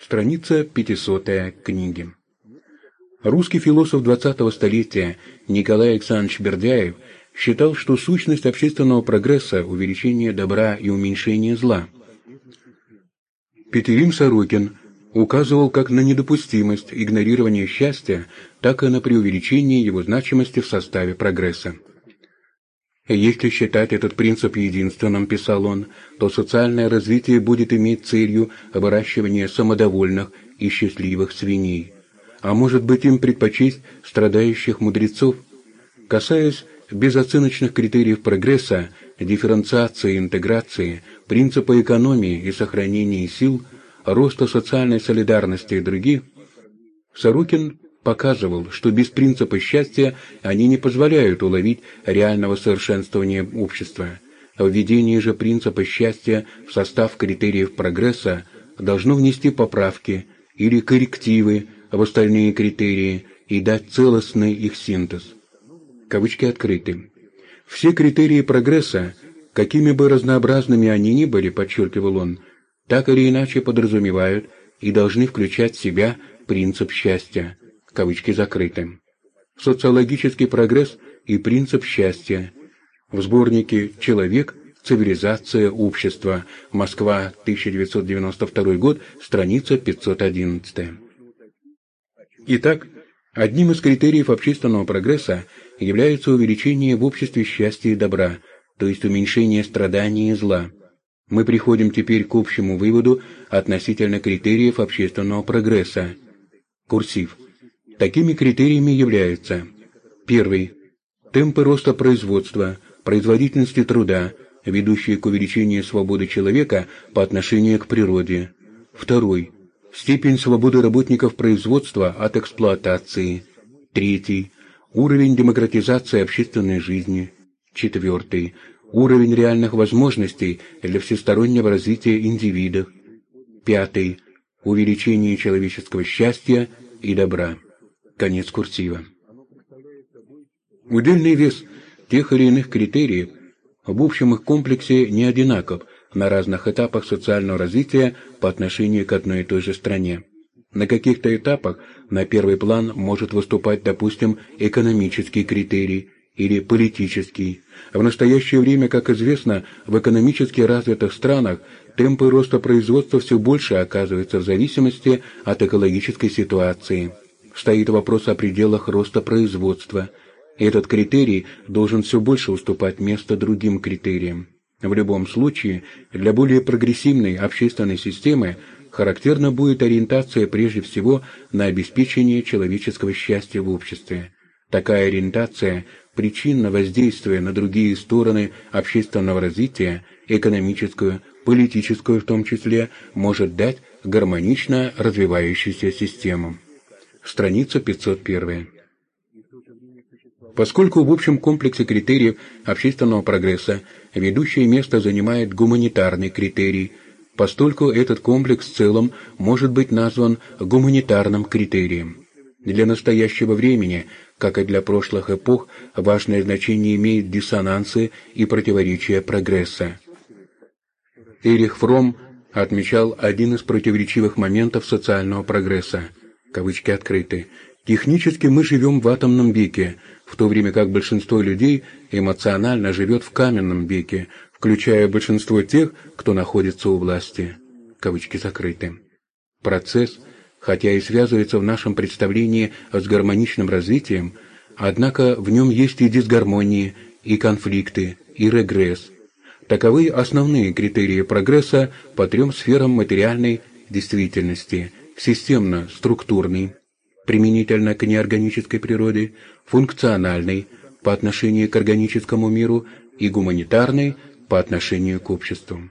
Страница 500 книги. Русский философ 20-го столетия Николай Александрович Бердяев считал, что сущность общественного прогресса – увеличение добра и уменьшение зла. Петерим Сорокин указывал как на недопустимость игнорирования счастья, так и на преувеличение его значимости в составе прогресса. Если считать этот принцип единственным, писал он, то социальное развитие будет иметь целью выращивания самодовольных и счастливых свиней. А может быть им предпочесть страдающих мудрецов? Касаясь безоценочных критериев прогресса, дифференциации и интеграции, принципа экономии и сохранения сил, роста социальной солидарности и других, Сорокин показывал, что без принципа счастья они не позволяют уловить реального совершенствования общества. Введение же принципа счастья в состав критериев прогресса должно внести поправки или коррективы в остальные критерии и дать целостный их синтез. Кавычки открыты. Все критерии прогресса, какими бы разнообразными они ни были, подчеркивал он, так или иначе подразумевают и должны включать в себя принцип счастья кавычки закрыты. Социологический прогресс и принцип счастья. В сборнике «Человек. Цивилизация. Общество. Москва. 1992 год. Страница 511». Итак, одним из критериев общественного прогресса является увеличение в обществе счастья и добра, то есть уменьшение страданий и зла. Мы приходим теперь к общему выводу относительно критериев общественного прогресса. Курсив – Такими критериями являются первый – темпы роста производства, производительности труда, ведущие к увеличению свободы человека по отношению к природе. Второй – степень свободы работников производства от эксплуатации. Третий – уровень демократизации общественной жизни. Четвертый – уровень реальных возможностей для всестороннего развития индивидов. Пятый – увеличение человеческого счастья и добра. Конец курсива. Удельный вес тех или иных критериев в общем их комплексе не одинаков на разных этапах социального развития по отношению к одной и той же стране. На каких-то этапах на первый план может выступать, допустим, экономический критерий или политический. В настоящее время, как известно, в экономически развитых странах темпы роста производства все больше оказываются в зависимости от экологической ситуации стоит вопрос о пределах роста производства. Этот критерий должен все больше уступать место другим критериям. В любом случае, для более прогрессивной общественной системы характерна будет ориентация прежде всего на обеспечение человеческого счастья в обществе. Такая ориентация, причинно воздействуя на другие стороны общественного развития, экономическую, политическую в том числе, может дать гармонично развивающуюся систему страница 501. Поскольку в общем комплексе критериев общественного прогресса ведущее место занимает гуманитарный критерий, постольку этот комплекс в целом может быть назван гуманитарным критерием. Для настоящего времени, как и для прошлых эпох, важное значение имеют диссонансы и противоречия прогресса. Эрих Фром отмечал один из противоречивых моментов социального прогресса – кавычки открыты, технически мы живем в атомном веке, в то время как большинство людей эмоционально живет в каменном веке, включая большинство тех, кто находится у власти. Кавычки закрыты. Процесс, хотя и связывается в нашем представлении с гармоничным развитием, однако в нем есть и дисгармонии, и конфликты, и регресс. Таковы основные критерии прогресса по трем сферам материальной действительности – системно-структурный, применительно к неорганической природе, функциональный по отношению к органическому миру и гуманитарный по отношению к обществу.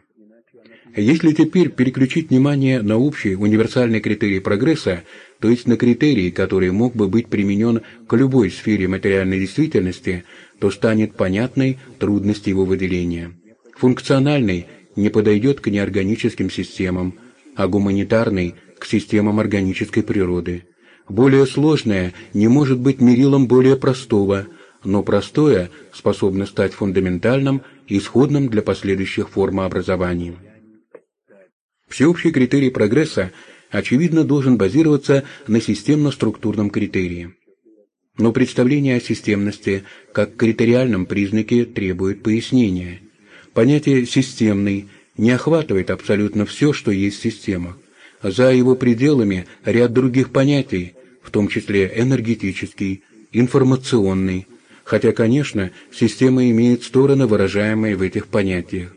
Если теперь переключить внимание на общий универсальный критерий прогресса, то есть на критерий, который мог бы быть применен к любой сфере материальной действительности, то станет понятной трудность его выделения. Функциональный не подойдет к неорганическим системам, а гуманитарный – к системам органической природы. Более сложное не может быть мерилом более простого, но простое способно стать фундаментальным исходным для последующих формообразований. Всеобщий критерий прогресса очевидно, должен базироваться на системно-структурном критерии. Но представление о системности как критериальном признаке требует пояснения. Понятие «системный» не охватывает абсолютно все, что есть в системах. За его пределами ряд других понятий, в том числе энергетический, информационный, хотя, конечно, система имеет стороны, выражаемые в этих понятиях.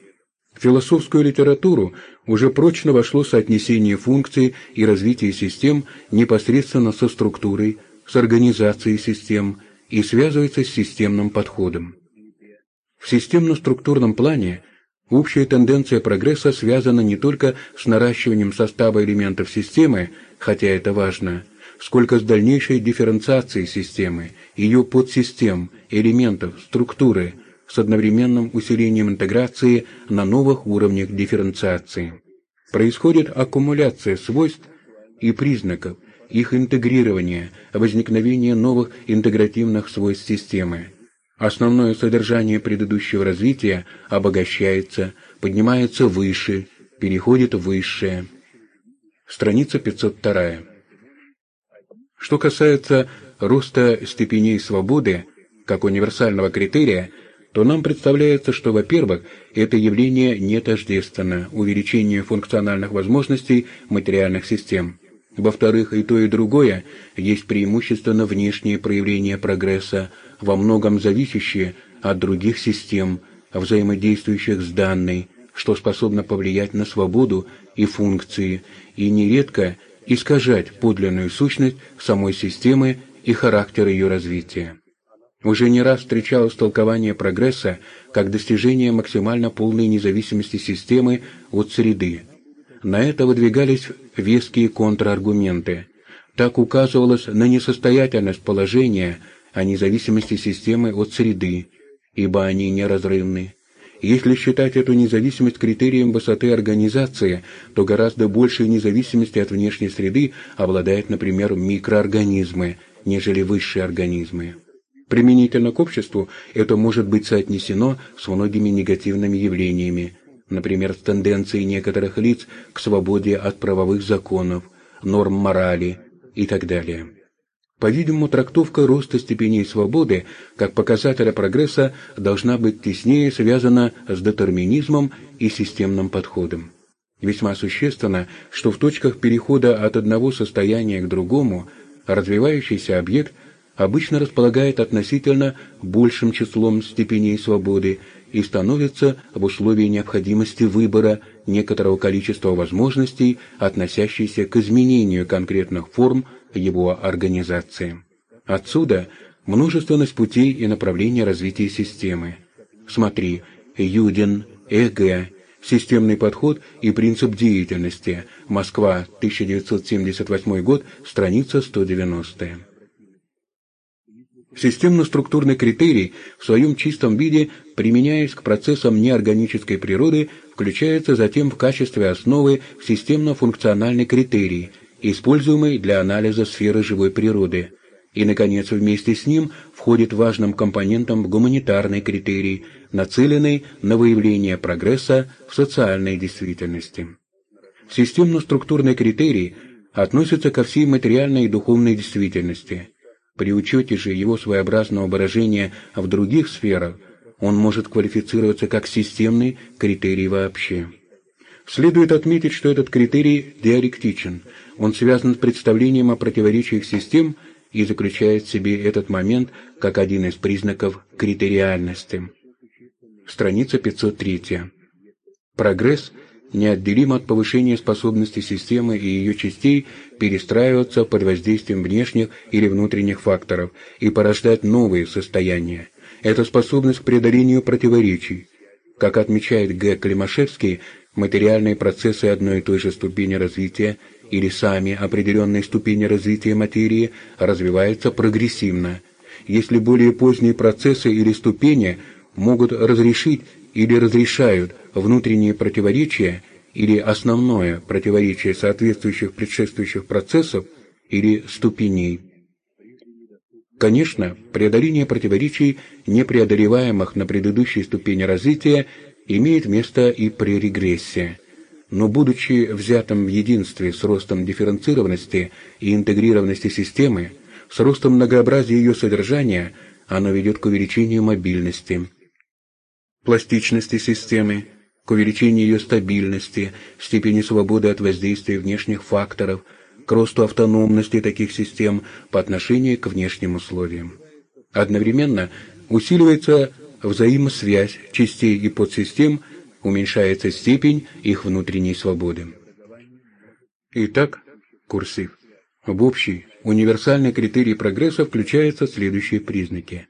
В философскую литературу уже прочно вошло соотнесение функций и развития систем непосредственно со структурой, с организацией систем и связывается с системным подходом. В системно-структурном плане общая тенденция прогресса связана не только с наращиванием состава элементов системы, хотя это важно, сколько с дальнейшей дифференциацией системы, ее подсистем, элементов, структуры, с одновременным усилением интеграции на новых уровнях дифференциации. Происходит аккумуляция свойств и признаков, их интегрирование, возникновение новых интегративных свойств системы. Основное содержание предыдущего развития обогащается, поднимается выше, переходит в высшее. Страница 502. Что касается роста степеней свободы, как универсального критерия, то нам представляется, что, во-первых, это явление не тождественно увеличению функциональных возможностей материальных систем. Во-вторых, и то, и другое есть преимущественно внешние проявления прогресса, во многом зависящие от других систем, взаимодействующих с данной, что способно повлиять на свободу и функции, и нередко искажать подлинную сущность самой системы и характер ее развития. Уже не раз встречалось толкование прогресса как достижение максимально полной независимости системы от среды. На это выдвигались веские контраргументы. Так указывалось на несостоятельность положения о независимости системы от среды, ибо они неразрывны. Если считать эту независимость критерием высоты организации, то гораздо большей независимости от внешней среды обладают, например, микроорганизмы, нежели высшие организмы. Применительно к обществу это может быть соотнесено с многими негативными явлениями, например, с тенденцией некоторых лиц к свободе от правовых законов, норм морали и так далее. По-видимому, трактовка роста степеней свободы как показателя прогресса должна быть теснее связана с детерминизмом и системным подходом. Весьма существенно, что в точках перехода от одного состояния к другому развивающийся объект – обычно располагает относительно большим числом степеней свободы и становится в условии необходимости выбора некоторого количества возможностей, относящихся к изменению конкретных форм его организации. Отсюда множественность путей и направлений развития системы. Смотри, Юдин, ЭГ, Системный подход и принцип деятельности. Москва, 1978 год, страница 190. Системно-структурный критерий в своем чистом виде, применяясь к процессам неорганической природы, включается затем в качестве основы в системно-функциональный критерий, используемый для анализа сферы живой природы. И, наконец, вместе с ним входит важным компонентом в гуманитарный критерий, нацеленный на выявление прогресса в социальной действительности. Системно-структурный критерий относится ко всей материальной и духовной действительности – при учете же его своеобразного выражения в других сферах он может квалифицироваться как системный критерий вообще. Следует отметить, что этот критерий диалектичен. Он связан с представлением о противоречиях систем и заключает в себе этот момент как один из признаков критериальности. Страница 503. Прогресс – неотделимо от повышения способности системы и ее частей перестраиваться под воздействием внешних или внутренних факторов и порождать новые состояния. Это способность к преодолению противоречий. Как отмечает Г. Климашевский, материальные процессы одной и той же ступени развития или сами определенные ступени развития материи развиваются прогрессивно. Если более поздние процессы или ступени могут разрешить или разрешают внутренние противоречия или основное противоречие соответствующих предшествующих процессов или ступеней. Конечно, преодоление противоречий, непреодолеваемых на предыдущей ступени развития, имеет место и при регрессе. но будучи взятым в единстве с ростом дифференцированности и интегрированности системы, с ростом многообразия ее содержания, оно ведет к увеличению мобильности, пластичности системы, к увеличению ее стабильности, степени свободы от воздействия внешних факторов, к росту автономности таких систем по отношению к внешним условиям. Одновременно усиливается взаимосвязь частей и подсистем, уменьшается степень их внутренней свободы. Итак, курсив. В общий универсальный критерий прогресса включаются следующие признаки.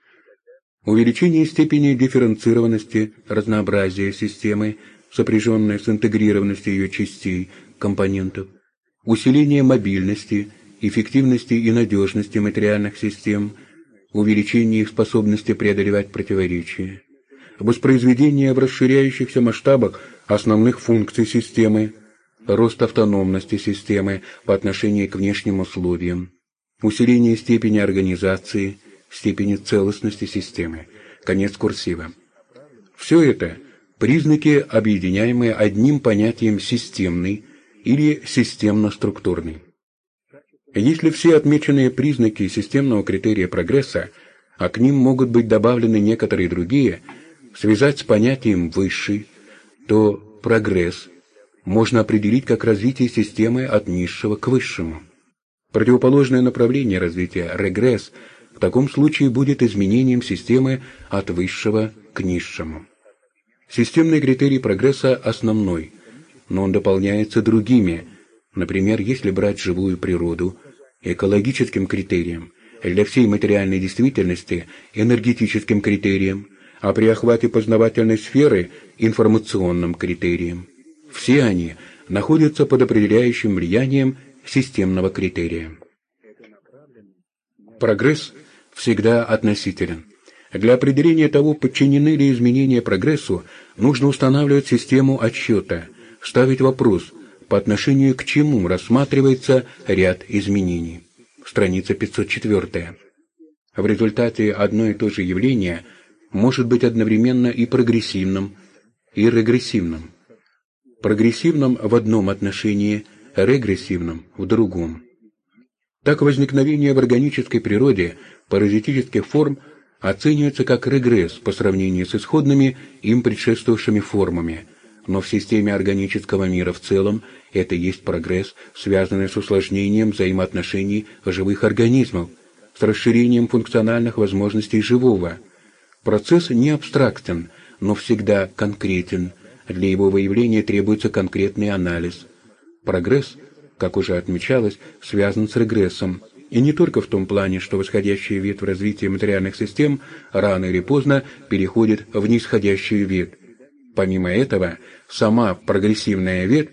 Увеличение степени дифференцированности, разнообразия системы, сопряженной с интегрированностью ее частей, компонентов, усиление мобильности, эффективности и надежности материальных систем, увеличение их способности преодолевать противоречия, воспроизведение в расширяющихся масштабах основных функций системы, рост автономности системы по отношению к внешним условиям, усиление степени организации, степени целостности системы. Конец курсива. Все это признаки, объединяемые одним понятием «системный» или «системно-структурный». Если все отмеченные признаки системного критерия прогресса, а к ним могут быть добавлены некоторые другие, связать с понятием «высший», то прогресс можно определить как развитие системы от низшего к высшему. Противоположное направление развития, регресс, в таком случае будет изменением системы от высшего к низшему. Системный критерий прогресса основной, но он дополняется другими. Например, если брать живую природу, экологическим критерием, для всей материальной действительности энергетическим критерием, а при охвате познавательной сферы информационным критерием. Все они находятся под определяющим влиянием системного критерия. Прогресс всегда относителен. Для определения того, подчинены ли изменения прогрессу, нужно устанавливать систему отсчета, ставить вопрос, по отношению к чему рассматривается ряд изменений. Страница 504. В результате одно и то же явление может быть одновременно и прогрессивным, и регрессивным. Прогрессивным в одном отношении – регрессивным в другом. Так возникновение в органической природе паразитических форм оценивается как регресс по сравнению с исходными им предшествовавшими формами, но в системе органического мира в целом это есть прогресс, связанный с усложнением взаимоотношений живых организмов, с расширением функциональных возможностей живого. Процесс не абстрактен, но всегда конкретен. Для его выявления требуется конкретный анализ, Прогресс, как уже отмечалось, связан с регрессом, и не только в том плане, что восходящая ветвь развития материальных систем рано или поздно переходит в нисходящую ветвь. Помимо этого, сама прогрессивная ветвь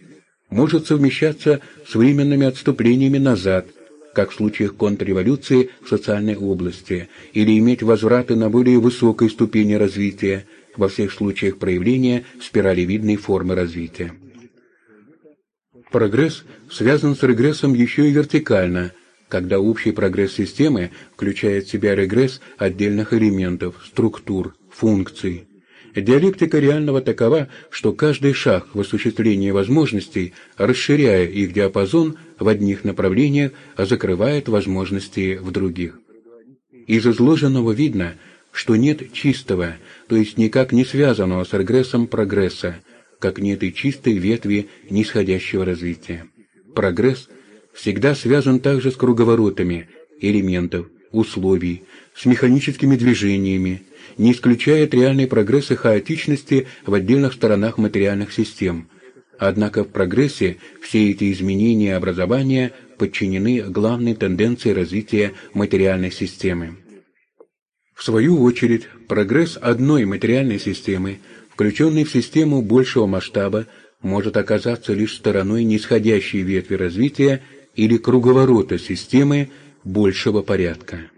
может совмещаться с временными отступлениями назад, как в случаях контрреволюции в социальной области, или иметь возвраты на более высокой ступени развития, во всех случаях проявления спиралевидной формы развития. Прогресс связан с регрессом еще и вертикально, когда общий прогресс системы включает в себя регресс отдельных элементов, структур, функций. Диалектика реального такова, что каждый шаг в осуществлении возможностей, расширяя их диапазон в одних направлениях, закрывает возможности в других. Из изложенного видно, что нет чистого, то есть никак не связанного с регрессом прогресса, как нет и чистой ветви нисходящего развития. Прогресс всегда связан также с круговоротами элементов, условий, с механическими движениями, не исключает реальный прогресс хаотичности в отдельных сторонах материальных систем. Однако в прогрессе все эти изменения образования подчинены главной тенденции развития материальной системы. В свою очередь, прогресс одной материальной системы включенный в систему большего масштаба, может оказаться лишь стороной нисходящей ветви развития или круговорота системы большего порядка.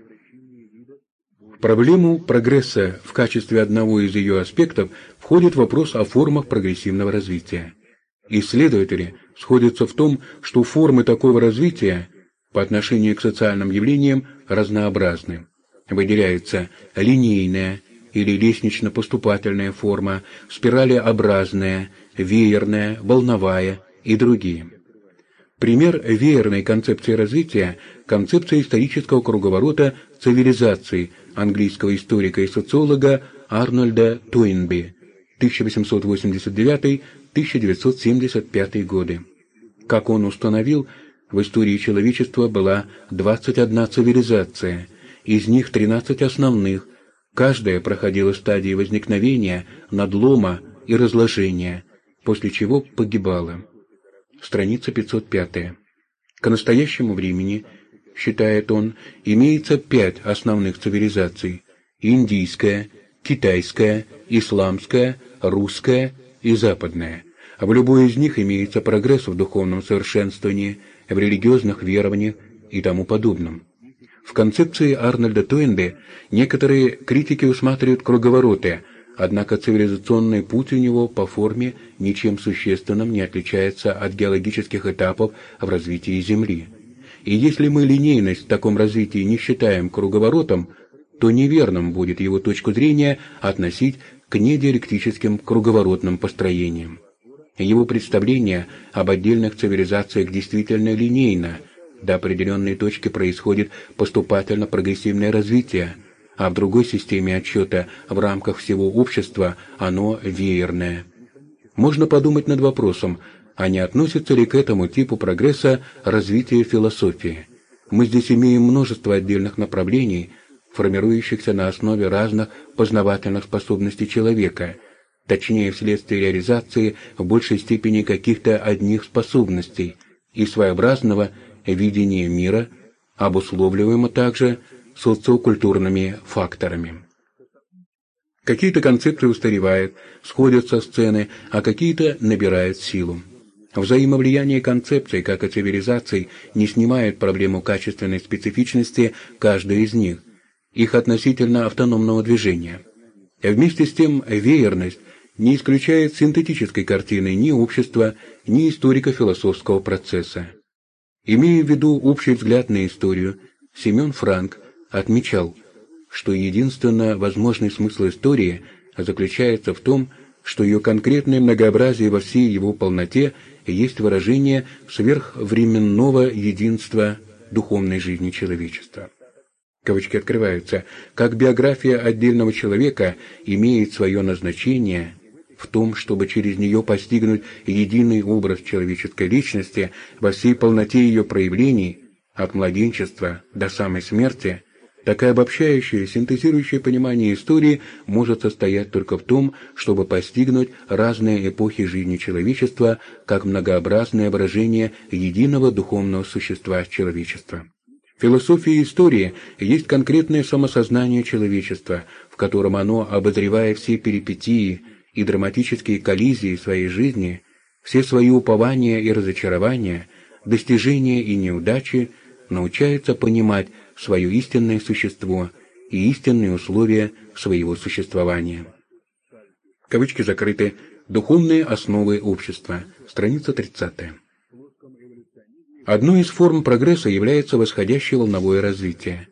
Проблему прогресса в качестве одного из ее аспектов входит вопрос о формах прогрессивного развития. Исследователи сходятся в том, что формы такого развития по отношению к социальным явлениям разнообразны. Выделяются линейное, или лестнично-поступательная форма, спиралеобразная, веерная, волновая и другие. Пример веерной концепции развития – концепция исторического круговорота цивилизаций английского историка и социолога Арнольда Туинби 1889-1975 годы. Как он установил, в истории человечества была 21 цивилизация, из них 13 основных, каждая проходила стадии возникновения, надлома и разложения, после чего погибала. Страница 505. К настоящему времени, считает он, имеется пять основных цивилизаций – индийская, китайская, исламская, русская и западная. А в любой из них имеется прогресс в духовном совершенствовании, в религиозных верованиях и тому подобном. В концепции Арнольда Тойнбе некоторые критики усматривают круговороты, однако цивилизационный путь у него по форме ничем существенным не отличается от геологических этапов в развитии Земли. И если мы линейность в таком развитии не считаем круговоротом, то неверным будет его точку зрения относить к недиалектическим круговоротным построениям. Его представление об отдельных цивилизациях действительно линейно. До определенной точки происходит поступательно-прогрессивное развитие, а в другой системе отсчета в рамках всего общества оно веерное. Можно подумать над вопросом, а не относится ли к этому типу прогресса развитие философии. Мы здесь имеем множество отдельных направлений, формирующихся на основе разных познавательных способностей человека – точнее вследствие реализации в большей степени каких-то одних способностей и своеобразного видения мира, обусловливаемо также социокультурными факторами. Какие-то концепции устаревают, сходят со сцены, а какие-то набирают силу. Взаимовлияние концепций, как и цивилизаций, не снимает проблему качественной специфичности каждой из них, их относительно автономного движения. Вместе с тем веерность не исключает синтетической картины ни общества, ни историко-философского процесса. Имея в виду общий взгляд на историю, Семен Франк отмечал, что единственно возможный смысл истории заключается в том, что ее конкретное многообразие во всей его полноте есть выражение сверхвременного единства духовной жизни человечества. Кавычки открываются. Как биография отдельного человека имеет свое назначение, в том, чтобы через нее постигнуть единый образ человеческой личности во всей полноте ее проявлений, от младенчества до самой смерти, такое обобщающее, синтезирующее понимание истории может состоять только в том, чтобы постигнуть разные эпохи жизни человечества как многообразное выражение единого духовного существа человечества. Философия истории есть конкретное самосознание человечества, в котором оно, обозревая все перипетии, и драматические коллизии своей жизни, все свои упования и разочарования, достижения и неудачи научается понимать свое истинное существо и истинные условия своего существования. Кавычки закрыты. Духовные основы общества. Страница 30. Одной из форм прогресса является восходящее волновое развитие.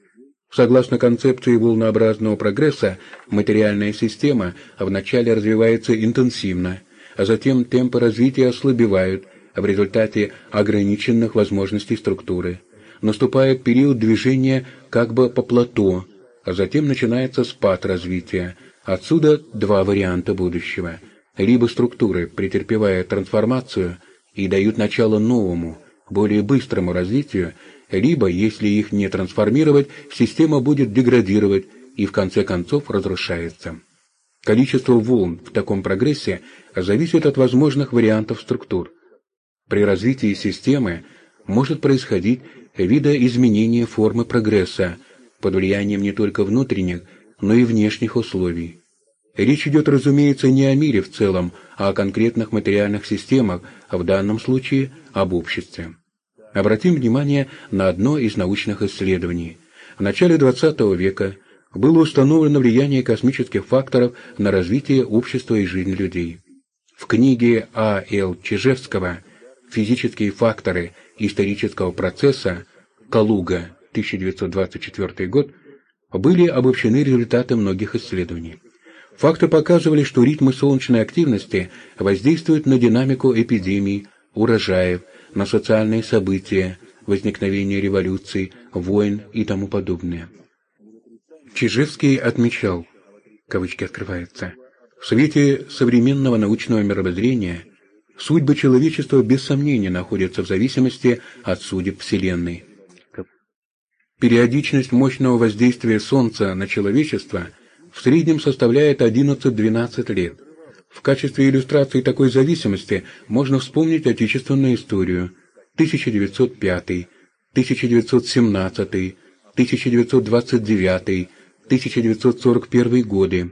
Согласно концепции волнообразного прогресса, материальная система вначале развивается интенсивно, а затем темпы развития ослабевают в результате ограниченных возможностей структуры. Наступает период движения как бы по плато, а затем начинается спад развития. Отсюда два варианта будущего. Либо структуры, претерпевая трансформацию, и дают начало новому, более быстрому развитию, либо, если их не трансформировать, система будет деградировать и в конце концов разрушается. Количество волн в таком прогрессе зависит от возможных вариантов структур. При развитии системы может происходить видоизменение формы прогресса под влиянием не только внутренних, но и внешних условий. Речь идет, разумеется, не о мире в целом, а о конкретных материальных системах, а в данном случае об обществе. Обратим внимание на одно из научных исследований. В начале XX века было установлено влияние космических факторов на развитие общества и жизнь людей. В книге А. Л. Чижевского «Физические факторы исторического процесса» Калуга, 1924 год, были обобщены результаты многих исследований. Факты показывали, что ритмы солнечной активности воздействуют на динамику эпидемий, урожаев, на социальные события, возникновение революций, войн и тому подобное. Чижевский отмечал, кавычки открываются, в свете современного научного мировоззрения судьбы человечества без сомнения находятся в зависимости от судеб Вселенной. Периодичность мощного воздействия Солнца на человечество в среднем составляет 11-12 лет. В качестве иллюстрации такой зависимости можно вспомнить отечественную историю 1905, 1917, 1929, 1941 годы.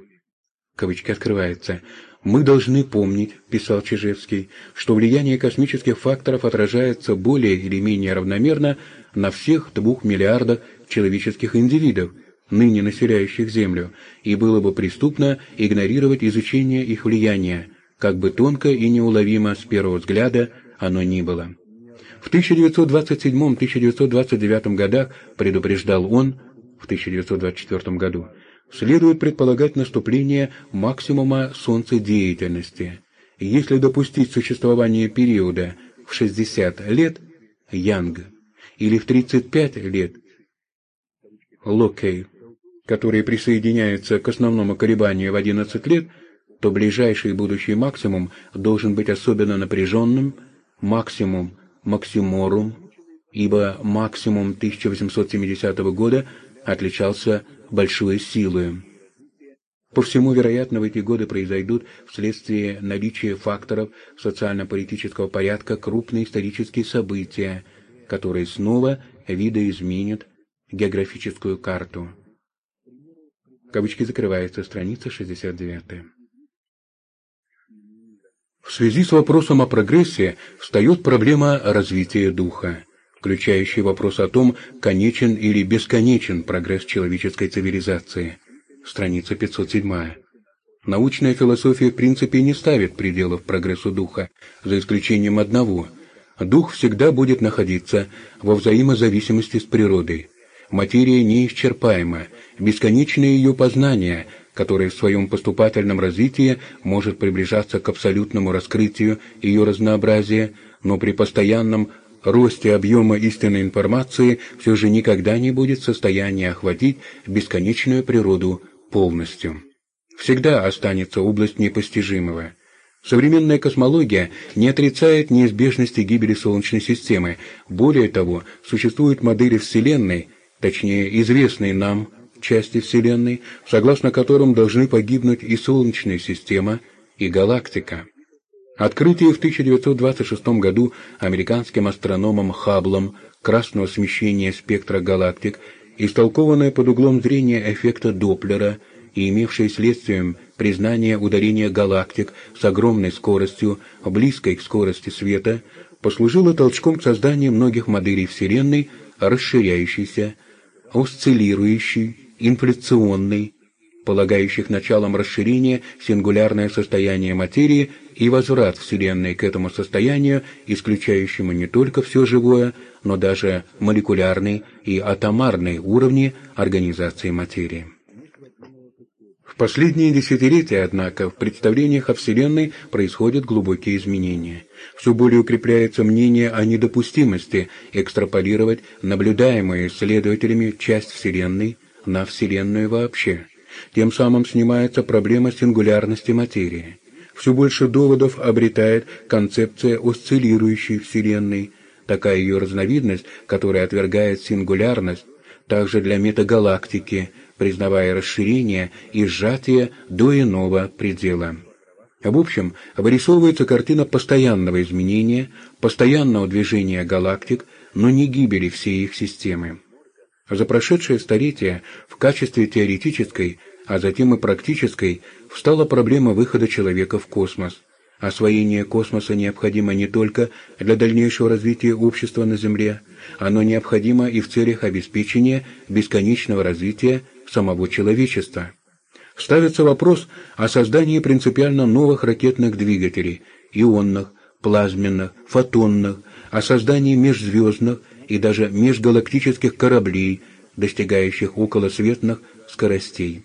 Кавычки открываются. «Мы должны помнить», – писал Чижевский, – «что влияние космических факторов отражается более или менее равномерно на всех двух миллиардах человеческих индивидов, ныне населяющих Землю, и было бы преступно игнорировать изучение их влияния, как бы тонко и неуловимо с первого взгляда оно ни было. В 1927-1929 годах, предупреждал он, в 1924 году, следует предполагать наступление максимума солнцедеятельности. Если допустить существование периода в 60 лет, Янг, или в 35 лет, Локкей, которые присоединяются к основному колебанию в 11 лет, то ближайший будущий максимум должен быть особенно напряженным, максимум максиморум, ибо максимум 1870 года отличался большой силой. По всему, вероятно, в эти годы произойдут вследствие наличия факторов социально-политического порядка крупные исторические события, которые снова видоизменят географическую карту. Кавычки закрываются, страница 69. В связи с вопросом о прогрессе встает проблема развития духа, включающая вопрос о том, конечен или бесконечен прогресс человеческой цивилизации. Страница 507. Научная философия в принципе не ставит пределов прогрессу духа, за исключением одного. Дух всегда будет находиться во взаимозависимости с природой, Материя неисчерпаема, бесконечное ее познание, которое в своем поступательном развитии может приближаться к абсолютному раскрытию ее разнообразия, но при постоянном росте объема истинной информации все же никогда не будет в состоянии охватить бесконечную природу полностью. Всегда останется область непостижимого. Современная космология не отрицает неизбежности гибели Солнечной системы. Более того, существуют модели Вселенной, точнее известные нам части Вселенной, согласно которым должны погибнуть и Солнечная система, и галактика. Открытие в 1926 году американским астрономом Хабблом красного смещения спектра галактик, истолкованное под углом зрения эффекта Доплера и имевшее следствием признание ударения галактик с огромной скоростью, близкой к скорости света, послужило толчком к созданию многих моделей Вселенной, расширяющейся, осциллирующий, инфляционный, полагающих началом расширения сингулярное состояние материи и возврат Вселенной к этому состоянию, исключающему не только все живое, но даже молекулярный и атомарный уровни организации материи. В последние десятилетия, однако, в представлениях о Вселенной происходят глубокие изменения. Все более укрепляется мнение о недопустимости экстраполировать наблюдаемую исследователями часть Вселенной на Вселенную вообще. Тем самым снимается проблема сингулярности материи. Все больше доводов обретает концепция осциллирующей Вселенной, такая ее разновидность, которая отвергает сингулярность, также для метагалактики – признавая расширение и сжатие до иного предела. В общем, вырисовывается картина постоянного изменения, постоянного движения галактик, но не гибели всей их системы. За прошедшее столетие в качестве теоретической, а затем и практической, встала проблема выхода человека в космос. Освоение космоса необходимо не только для дальнейшего развития общества на Земле, оно необходимо и в целях обеспечения бесконечного развития самого человечества. Ставится вопрос о создании принципиально новых ракетных двигателей, ионных, плазменных, фотонных, о создании межзвездных и даже межгалактических кораблей, достигающих околосветных скоростей.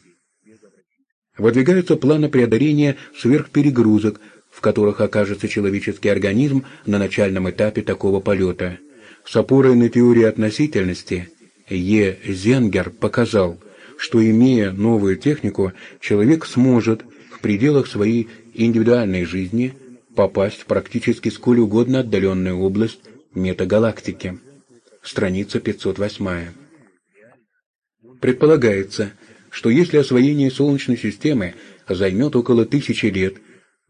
Выдвигаются планы преодоления сверхперегрузок, в которых окажется человеческий организм на начальном этапе такого полета. С опорой на теорию относительности Е. Зенгер показал, что имея новую технику, человек сможет в пределах своей индивидуальной жизни попасть в практически сколь угодно отдаленную область метагалактики. Страница 508. Предполагается, что если освоение Солнечной системы займет около тысячи лет,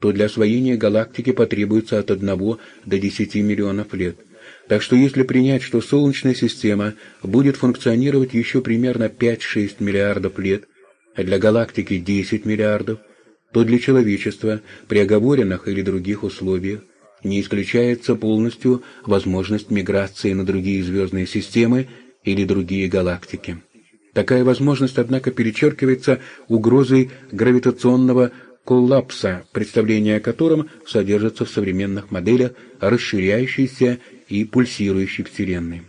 то для освоения галактики потребуется от 1 до 10 миллионов лет. Так что если принять, что Солнечная система будет функционировать еще примерно 5-6 миллиардов лет, а для галактики 10 миллиардов, то для человечества при оговоренных или других условиях не исключается полностью возможность миграции на другие звездные системы или другие галактики. Такая возможность, однако, перечеркивается угрозой гравитационного коллапса, представление о котором содержится в современных моделях расширяющейся и пульсирующей Вселенной.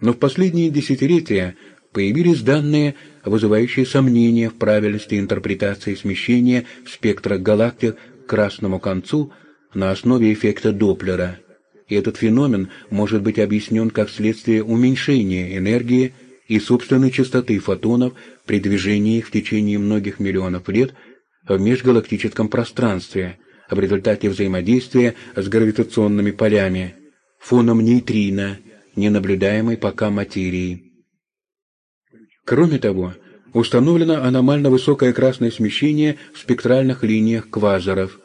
Но в последние десятилетия появились данные, вызывающие сомнения в правильности интерпретации смещения спектра галактик к красному концу на основе эффекта Доплера. Этот феномен может быть объяснен как следствие уменьшения энергии и собственной частоты фотонов при движении их в течение многих миллионов лет в межгалактическом пространстве в результате взаимодействия с гравитационными полями, фоном нейтрино, ненаблюдаемой пока материи. Кроме того, установлено аномально высокое красное смещение в спектральных линиях квазаров.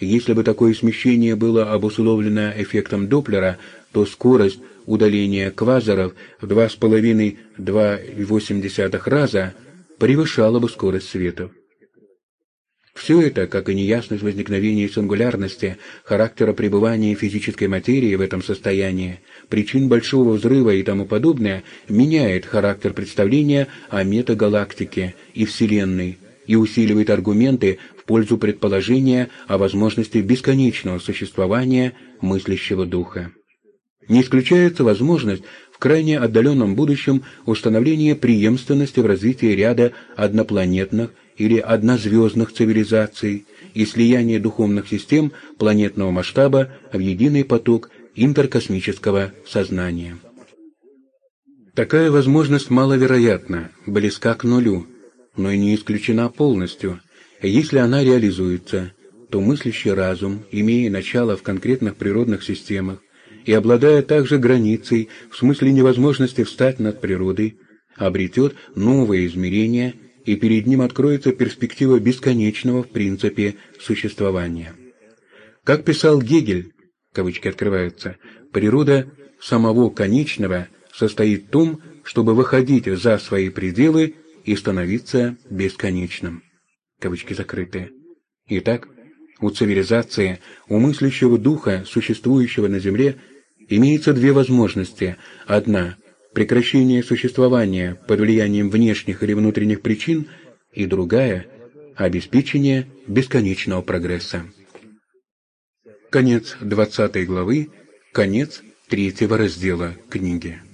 Если бы такое смещение было обусловлено эффектом Доплера, то скорость удаления квазаров в 2,5-2,8 раза превышала бы скорость света. Все это, как и неясность возникновения сингулярности, характера пребывания физической материи в этом состоянии, причин большого взрыва и тому подобное, меняет характер представления о метагалактике и Вселенной и усиливает аргументы пользу предположения о возможности бесконечного существования мыслящего духа. Не исключается возможность в крайне отдаленном будущем установления преемственности в развитии ряда однопланетных или однозвездных цивилизаций и слияние духовных систем планетного масштаба в единый поток интеркосмического сознания. Такая возможность маловероятна, близка к нулю, но и не исключена полностью. Если она реализуется, то мыслящий разум, имея начало в конкретных природных системах и обладая также границей в смысле невозможности встать над природой, обретет новые измерения и перед ним откроется перспектива бесконечного в принципе существования. Как писал Гегель, кавычки открываются, природа самого конечного состоит в том, чтобы выходить за свои пределы и становиться бесконечным. Кавычки закрыты. Итак, у цивилизации, у мыслящего духа, существующего на Земле, имеется две возможности. Одна прекращение существования под влиянием внешних или внутренних причин, и другая – обеспечение бесконечного прогресса. Конец 20 главы, конец третьего раздела книги.